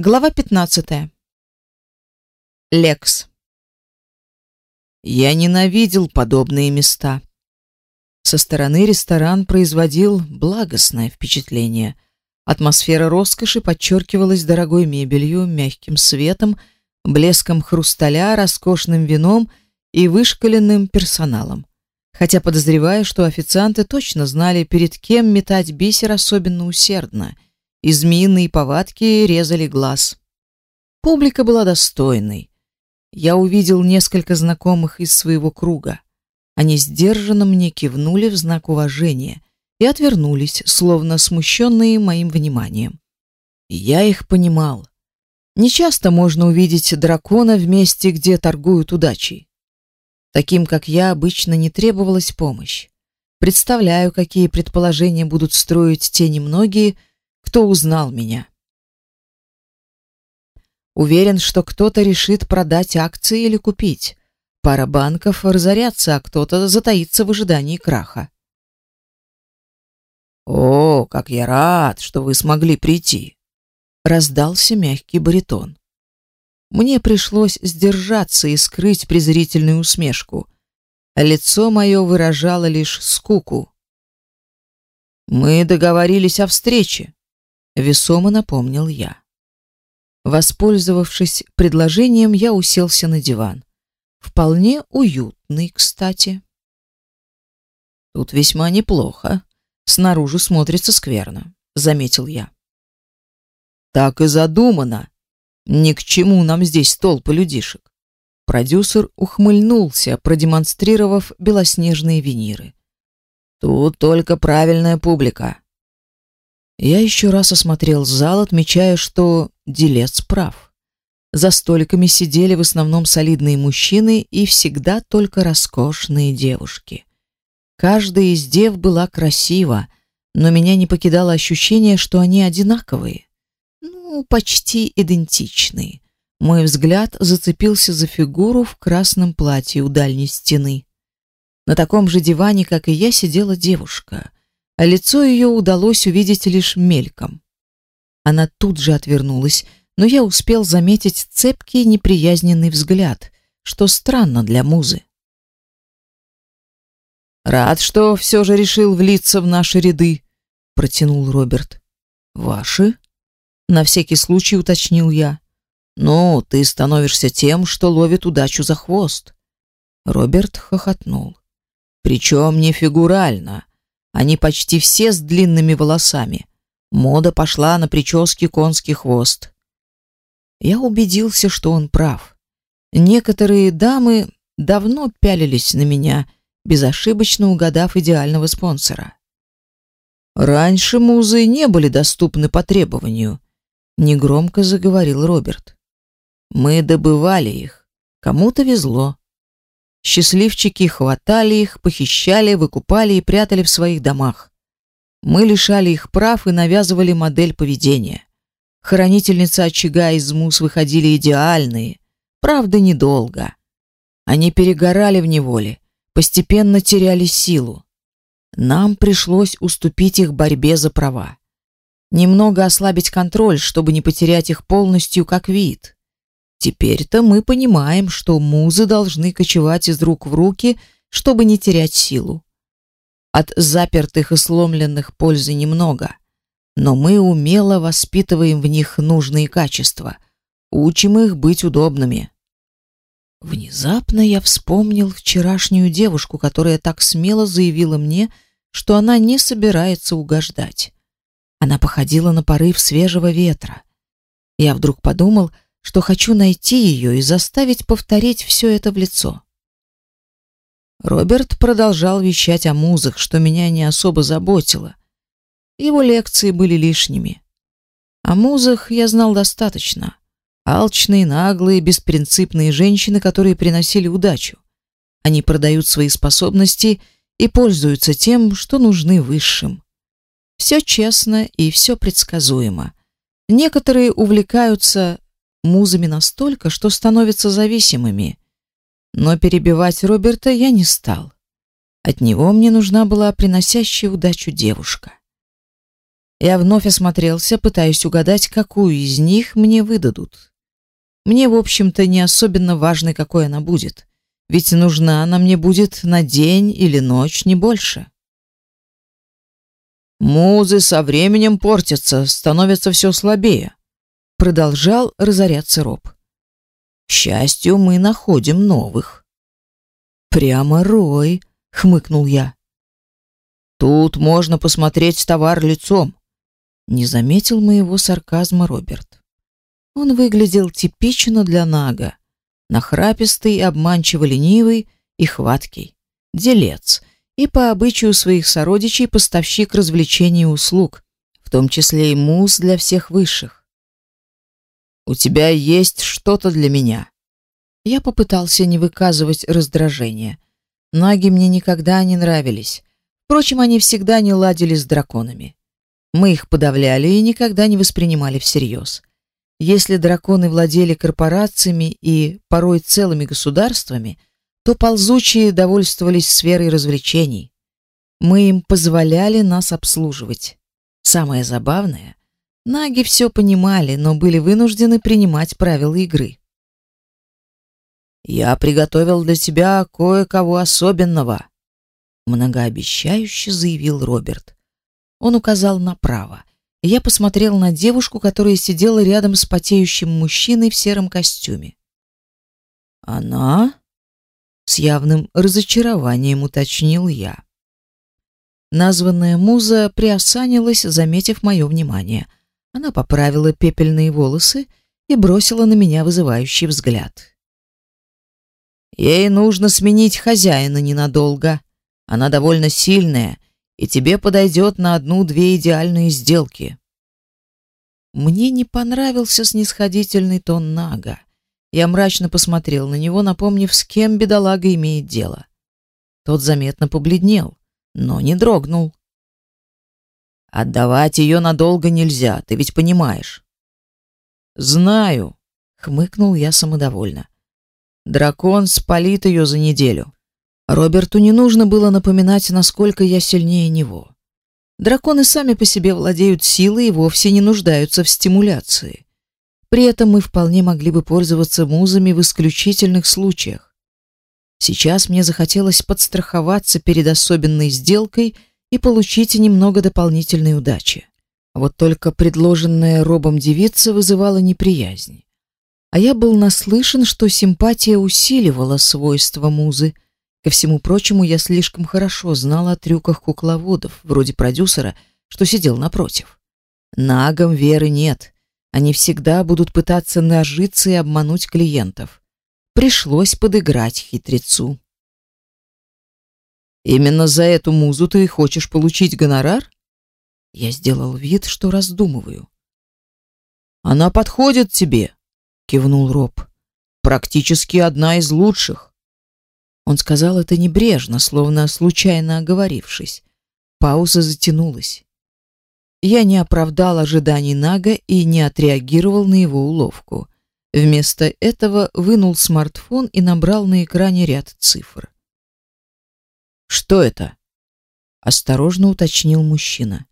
Глава 15. Лекс. Я ненавидел подобные места. Со стороны ресторан производил благостное впечатление. Атмосфера роскоши подчеркивалась дорогой мебелью, мягким светом, блеском хрусталя, роскошным вином и вышколенным персоналом. Хотя подозреваю, что официанты точно знали, перед кем метать бисер особенно усердно — и змеиные повадки резали глаз. Публика была достойной. Я увидел несколько знакомых из своего круга. Они сдержанно мне кивнули в знак уважения и отвернулись, словно смущенные моим вниманием. я их понимал. Нечасто можно увидеть дракона в месте, где торгуют удачей. Таким, как я, обычно не требовалась помощь. Представляю, какие предположения будут строить те немногие, кто узнал меня. Уверен, что кто-то решит продать акции или купить. Пара банков разорятся, а кто-то затаится в ожидании краха. О, как я рад, что вы смогли прийти, раздался мягкий баритон. Мне пришлось сдержаться и скрыть презрительную усмешку. Лицо мое выражало лишь скуку. Мы договорились о встрече весомо напомнил я. Воспользовавшись предложением, я уселся на диван. Вполне уютный, кстати. Тут весьма неплохо. Снаружи смотрится скверно, заметил я. Так и задумано. Ни к чему нам здесь толпы людишек. Продюсер ухмыльнулся, продемонстрировав белоснежные виниры. Тут только правильная публика. Я еще раз осмотрел зал, отмечая, что делец прав. За столиками сидели в основном солидные мужчины и всегда только роскошные девушки. Каждая из дев была красива, но меня не покидало ощущение, что они одинаковые. Ну, почти идентичные. Мой взгляд зацепился за фигуру в красном платье у дальней стены. На таком же диване, как и я, сидела девушка а лицо ее удалось увидеть лишь мельком. Она тут же отвернулась, но я успел заметить цепкий неприязненный взгляд, что странно для музы. Рад, что все же решил влиться в наши ряды, протянул Роберт. Ваши? На всякий случай уточнил я. Ну, ты становишься тем, что ловит удачу за хвост. Роберт хохотнул. Причем не фигурально, они почти все с длинными волосами. Мода пошла на прически конский хвост. Я убедился, что он прав. Некоторые дамы давно пялились на меня, безошибочно угадав идеального спонсора. Раньше музы не были доступны по требованию, негромко заговорил Роберт. Мы добывали их. Кому-то везло. Счастливчики хватали их, похищали, выкупали и прятали в своих домах. Мы лишали их прав и навязывали модель поведения. Хранительницы очага из мус выходили идеальные, правда, недолго. Они перегорали в неволе, постепенно теряли силу. Нам пришлось уступить их борьбе за права. Немного ослабить контроль, чтобы не потерять их полностью как вид. Теперь-то мы понимаем, что музы должны кочевать из рук в руки, чтобы не терять силу. От запертых и сломленных пользы немного, но мы умело воспитываем в них нужные качества, учим их быть удобными. Внезапно я вспомнил вчерашнюю девушку, которая так смело заявила мне, что она не собирается угождать. Она походила на порыв свежего ветра. Я вдруг подумал, что хочу найти ее и заставить повторить все это в лицо. Роберт продолжал вещать о музах, что меня не особо заботило. Его лекции были лишними. О музах я знал достаточно. Алчные, наглые, беспринципные женщины, которые приносили удачу. Они продают свои способности и пользуются тем, что нужны высшим. Все честно и все предсказуемо. Некоторые увлекаются музами настолько, что становятся зависимыми. Но перебивать Роберта я не стал. От него мне нужна была приносящая удачу девушка. Я вновь осмотрелся, пытаясь угадать, какую из них мне выдадут. Мне, в общем-то, не особенно важно, какой она будет, ведь нужна она мне будет на день или ночь, не больше. Музы со временем портятся, становятся все слабее, продолжал разоряться Роб. К счастью, мы находим новых. Прямо рой, хмыкнул я. Тут можно посмотреть товар лицом. Не заметил моего сарказма Роберт. Он выглядел типично для Нага. Нахрапистый, обманчиво ленивый и хваткий. Делец. И по обычаю своих сородичей поставщик развлечений и услуг, в том числе и муз для всех высших. «У тебя есть что-то для меня?» Я попытался не выказывать раздражения. Наги мне никогда не нравились. Впрочем, они всегда не ладили с драконами. Мы их подавляли и никогда не воспринимали всерьез. Если драконы владели корпорациями и порой целыми государствами, то ползучие довольствовались сферой развлечений. Мы им позволяли нас обслуживать. Самое забавное, наги все понимали, но были вынуждены принимать правила игры. Я приготовил для тебя кое-кого особенного, многообещающе заявил Роберт. Он указал направо. Я посмотрел на девушку, которая сидела рядом с потеющим мужчиной в сером костюме. Она с явным разочарованием уточнил я. Названная муза приосанилась, заметив мое внимание. Она поправила пепельные волосы и бросила на меня вызывающий взгляд. Ей нужно сменить хозяина ненадолго. Она довольно сильная, и тебе подойдет на одну-две идеальные сделки. Мне не понравился снисходительный тон Нага. Я мрачно посмотрел на него, напомнив, с кем бедолага имеет дело. Тот заметно побледнел, но не дрогнул. Отдавать ее надолго нельзя, ты ведь понимаешь. Знаю, хмыкнул я самодовольно. Дракон спалит ее за неделю. Роберту не нужно было напоминать, насколько я сильнее него. Драконы сами по себе владеют силой и вовсе не нуждаются в стимуляции. При этом мы вполне могли бы пользоваться музами в исключительных случаях. Сейчас мне захотелось подстраховаться перед особенной сделкой и получить немного дополнительной удачи. Вот только предложенная Робом девица вызывала неприязнь. А я был наслышан, что симпатия усиливала свойства музы. Ко всему прочему, я слишком хорошо знал о трюках кукловодов, вроде продюсера, что сидел напротив. Нагам веры нет. Они всегда будут пытаться нажиться и обмануть клиентов. Пришлось подыграть хитрецу. Именно за эту музу ты хочешь получить гонорар? Я сделал вид, что раздумываю. Она подходит тебе, кивнул Роб. Практически одна из лучших. Он сказал это небрежно, словно случайно оговорившись. Пауза затянулась. Я не оправдал ожиданий Нага и не отреагировал на его уловку. Вместо этого вынул смартфон и набрал на экране ряд цифр. Что это? осторожно уточнил мужчина.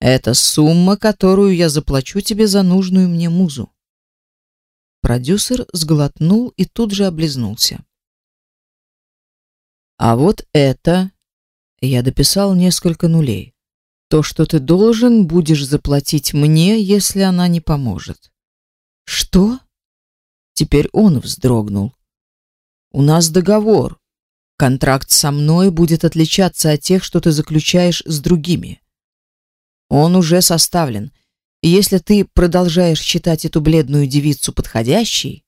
Это сумма, которую я заплачу тебе за нужную мне музу. Продюсер сглотнул и тут же облизнулся. А вот это я дописал несколько нулей. То, что ты должен будешь заплатить мне, если она не поможет. Что? Теперь он вздрогнул. У нас договор. Контракт со мной будет отличаться от тех, что ты заключаешь с другими. Он уже составлен. И если ты продолжаешь считать эту бледную девицу подходящей,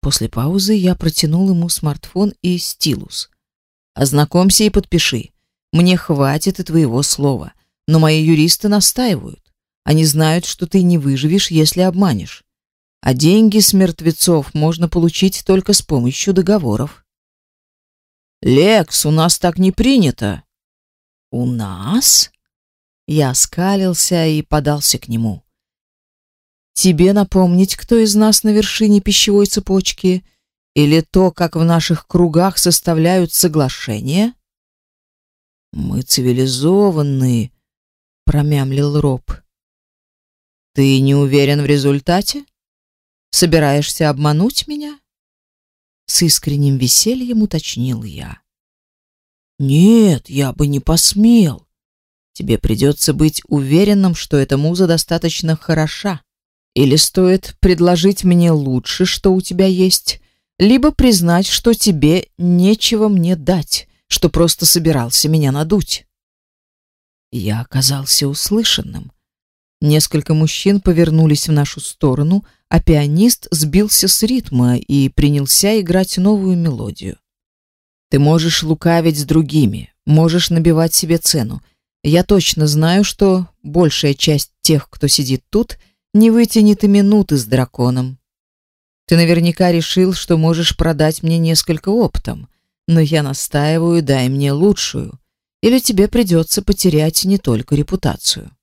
после паузы я протянул ему смартфон и стилус. Ознакомься и подпиши. Мне хватит и твоего слова, но мои юристы настаивают. Они знают, что ты не выживешь, если обманешь. А деньги с мертвецов можно получить только с помощью договоров. Лекс, у нас так не принято. У нас? Я оскалился и подался к нему. Тебе напомнить, кто из нас на вершине пищевой цепочки, или то, как в наших кругах составляют соглашения? Мы цивилизованные. промямлил Роб. Ты не уверен в результате? Собираешься обмануть меня? С искренним весельем уточнил я. Нет, я бы не посмел. Тебе придется быть уверенным, что эта муза достаточно хороша. Или стоит предложить мне лучше, что у тебя есть, либо признать, что тебе нечего мне дать, что просто собирался меня надуть. Я оказался услышанным. Несколько мужчин повернулись в нашу сторону, а пианист сбился с ритма и принялся играть новую мелодию. Ты можешь лукавить с другими, можешь набивать себе цену. Я точно знаю, что большая часть тех, кто сидит тут, не вытянет и минуты с драконом. Ты наверняка решил, что можешь продать мне несколько оптом, но я настаиваю, дай мне лучшую, или тебе придется потерять не только репутацию.